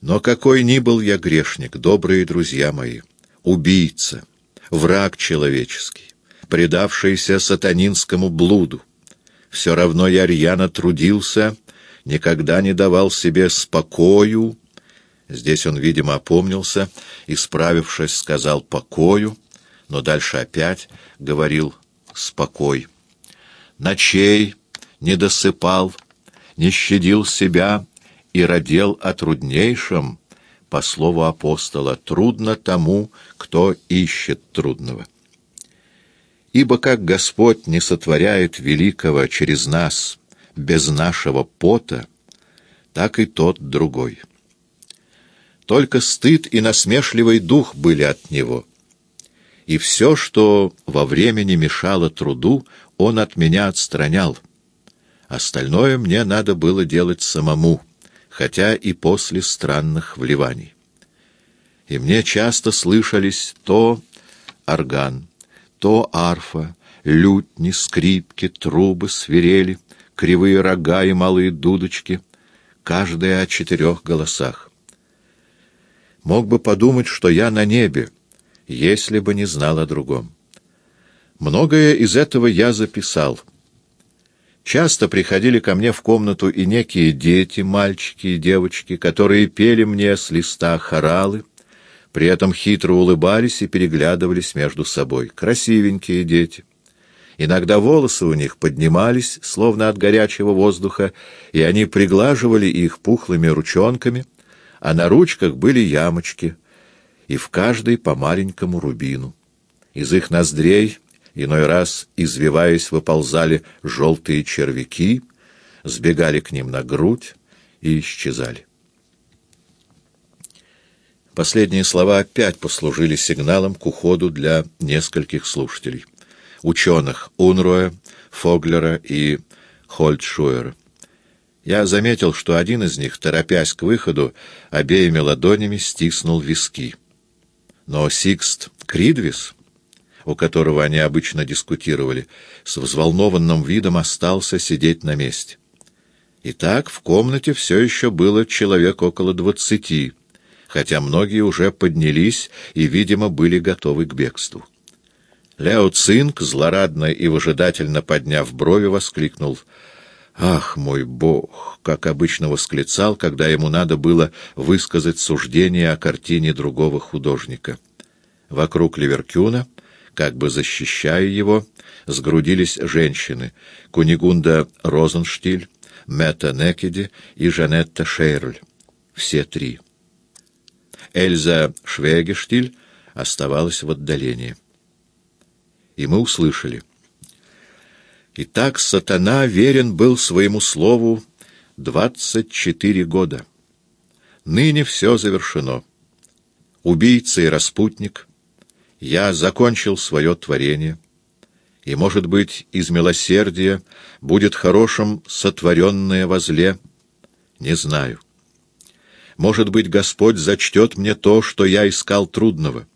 Но какой ни был я грешник, добрые друзья мои, убийца, враг человеческий, предавшийся сатанинскому блуду, все равно я рьяно трудился, никогда не давал себе спокою. Здесь он, видимо, опомнился и, справившись, сказал «покою», но дальше опять говорил «спокой». Ночей не досыпал, не щадил себя и родил о труднейшем, по слову апостола, трудно тому, кто ищет трудного. Ибо как Господь не сотворяет великого через нас без нашего пота, так и тот другой. Только стыд и насмешливый дух были от него, и все, что во времени мешало труду, он от меня отстранял. Остальное мне надо было делать самому — хотя и после странных вливаний. И мне часто слышались то орган, то арфа, лютни, скрипки, трубы, свирели, кривые рога и малые дудочки, каждая о четырех голосах. Мог бы подумать, что я на небе, если бы не знал о другом. Многое из этого я записал — Часто приходили ко мне в комнату и некие дети, мальчики и девочки, которые пели мне с листа хоралы, при этом хитро улыбались и переглядывались между собой. Красивенькие дети. Иногда волосы у них поднимались, словно от горячего воздуха, и они приглаживали их пухлыми ручонками, а на ручках были ямочки, и в каждой по маленькому рубину. Из их ноздрей Иной раз, извиваясь, выползали желтые червяки, сбегали к ним на грудь и исчезали. Последние слова опять послужили сигналом к уходу для нескольких слушателей. Ученых Унроя, Фоглера и Хольдшуэра. Я заметил, что один из них, торопясь к выходу, обеими ладонями стиснул виски. Но Сикст Кридвис у которого они обычно дискутировали, с взволнованным видом остался сидеть на месте. Итак, в комнате все еще было человек около двадцати, хотя многие уже поднялись и, видимо, были готовы к бегству. Ляо Цинк, злорадно и выжидательно подняв брови, воскликнул «Ах, мой бог!» как обычно восклицал, когда ему надо было высказать суждение о картине другого художника. Вокруг Ливеркюна как бы защищая его, сгрудились женщины — Кунигунда Розенштиль, Мэтта Некеди и Жанетта Шейрль. Все три. Эльза Швегештиль оставалась в отдалении. И мы услышали. Итак, сатана верен был своему слову двадцать четыре года. Ныне все завершено. Убийца и распутник — я закончил свое творение, и, может быть, из милосердия будет хорошим сотворенное возле, не знаю. Может быть, Господь зачтет мне то, что я искал трудного,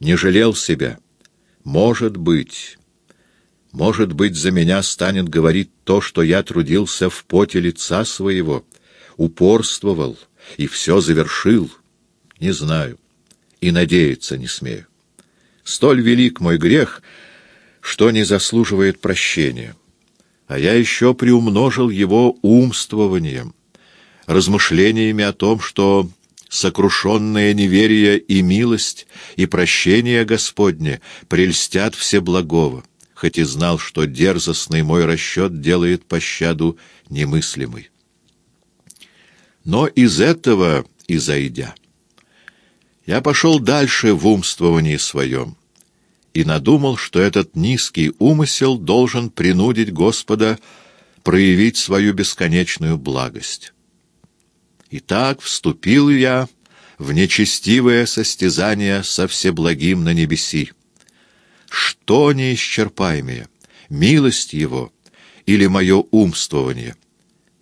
не жалел себя. Может быть... Может быть, за меня станет говорить то, что я трудился в поте лица своего, упорствовал и все завершил. Не знаю и надеяться не смею. Столь велик мой грех, что не заслуживает прощения. А я еще приумножил его умствованием, размышлениями о том, что сокрушенное неверие и милость и прощение Господне прельстят всеблагого, хоть и знал, что дерзостный мой расчет делает пощаду немыслимой. Но из этого и. Я пошел дальше в умствовании своем и надумал, что этот низкий умысел должен принудить Господа проявить свою бесконечную благость. Итак, вступил я в нечестивое состязание со Всеблагим на небеси. Что неисчерпаемее, милость Его или мое умствование?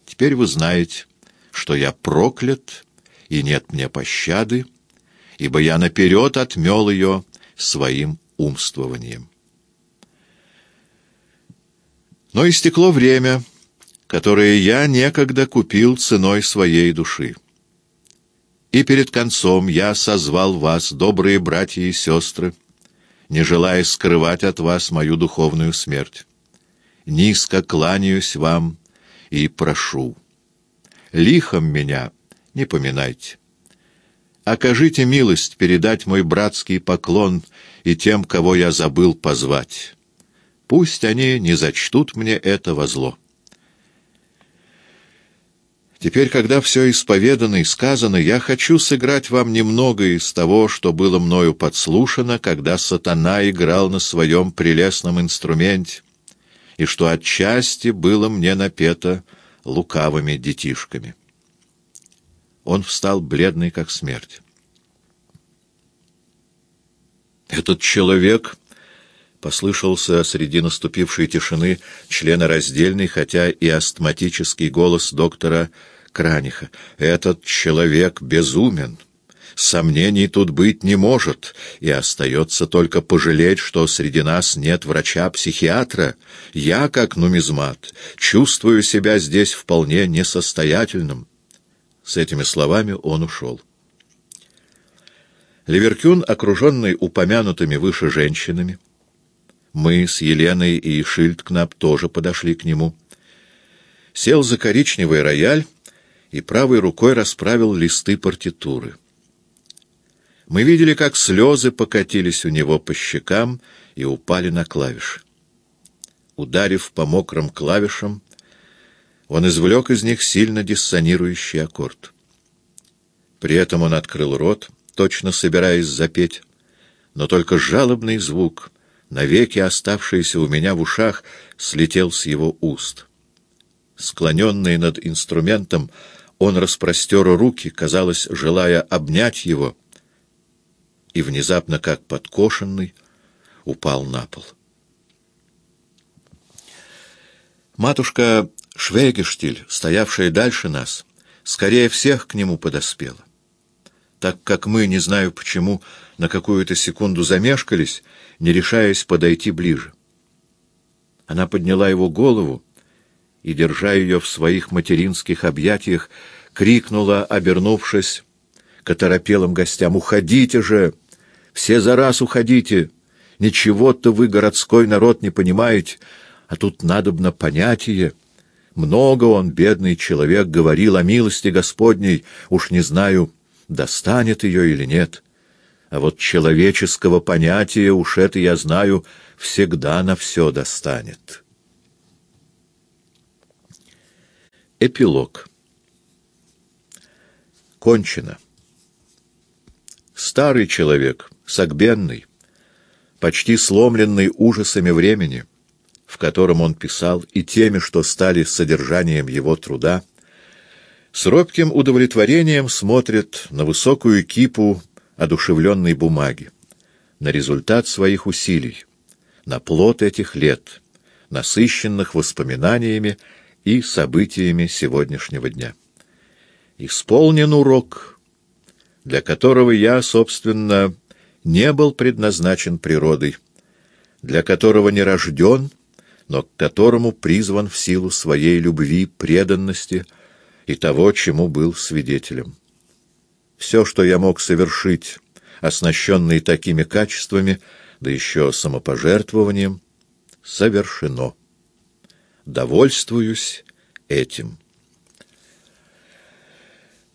Теперь вы знаете, что я проклят, и нет мне пощады, ибо я наперед отмел ее своим умствованием. Но истекло время, которое я некогда купил ценой своей души. И перед концом я созвал вас, добрые братья и сестры, не желая скрывать от вас мою духовную смерть. Низко кланяюсь вам и прошу. Лихом меня не поминайте. Окажите милость передать мой братский поклон и тем, кого я забыл позвать. Пусть они не зачтут мне это во зло. Теперь, когда все исповедано и сказано, я хочу сыграть вам немного из того, что было мною подслушано, когда сатана играл на своем прелестном инструменте, и что отчасти было мне напето лукавыми детишками. Он встал бледный, как смерть. «Этот человек...» — послышался среди наступившей тишины членораздельный, хотя и астматический голос доктора Краниха. «Этот человек безумен. Сомнений тут быть не может, и остается только пожалеть, что среди нас нет врача-психиатра. Я, как нумизмат, чувствую себя здесь вполне несостоятельным». С этими словами он ушел. Ливеркюн, окруженный упомянутыми выше женщинами, мы с Еленой и Шильдкнап тоже подошли к нему, сел за коричневый рояль и правой рукой расправил листы партитуры. Мы видели, как слезы покатились у него по щекам и упали на клавиши. Ударив по мокрым клавишам, он извлек из них сильно диссонирующий аккорд. При этом он открыл рот, точно собираясь запеть, но только жалобный звук, навеки оставшийся у меня в ушах, слетел с его уст. Склоненный над инструментом, он распростер руки, казалось, желая обнять его, и внезапно, как подкошенный, упал на пол. Матушка Швейгештиль, стоявшая дальше нас, скорее всех к нему подоспела. Так как мы, не знаю почему, на какую-то секунду замешкались, не решаясь подойти ближе. Она подняла его голову и, держа ее в своих материнских объятиях, крикнула, обернувшись к оторопелым гостям, «Уходите же! Все за раз уходите! Ничего-то вы, городской народ, не понимаете, а тут надобно понятие!» Много он, бедный человек, говорил о милости Господней, уж не знаю, достанет ее или нет. А вот человеческого понятия, уж это я знаю, всегда на все достанет. Эпилог Кончено. Старый человек, согбенный, почти сломленный ужасами времени — в котором он писал, и теми, что стали содержанием его труда, с робким удовлетворением смотрит на высокую кипу одушевленной бумаги, на результат своих усилий, на плод этих лет, насыщенных воспоминаниями и событиями сегодняшнего дня. Исполнен урок, для которого я, собственно, не был предназначен природой, для которого не рожден но к которому призван в силу своей любви, преданности и того, чему был свидетелем. Все, что я мог совершить, оснащенный такими качествами, да еще самопожертвованием, совершено. Довольствуюсь этим.